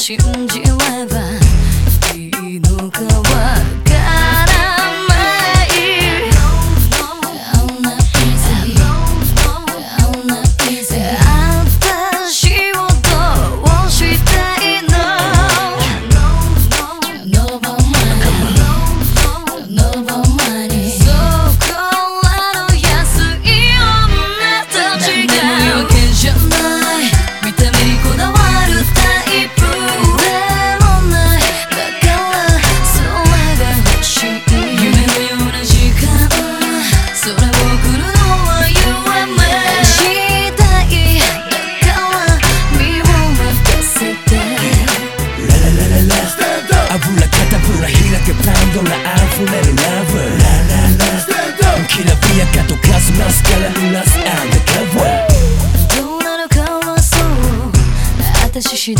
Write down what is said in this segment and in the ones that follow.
poste um de leva. tissue.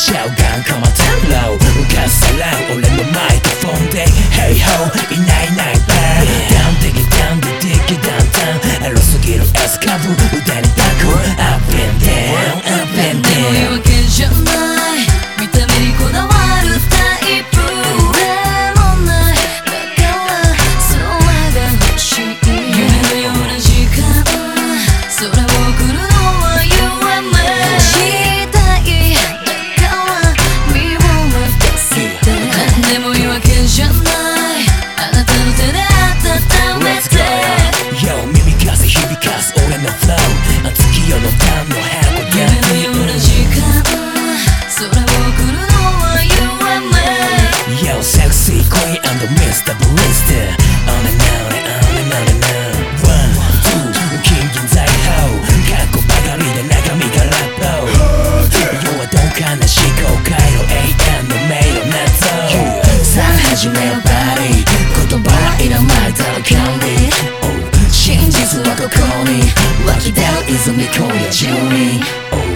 ちゃう眼科はテンロー浮かせらう。俺のマイクフォン。で Hey ho いないいない。 바꿔 call me Lucky day is a call you Jimmy oh.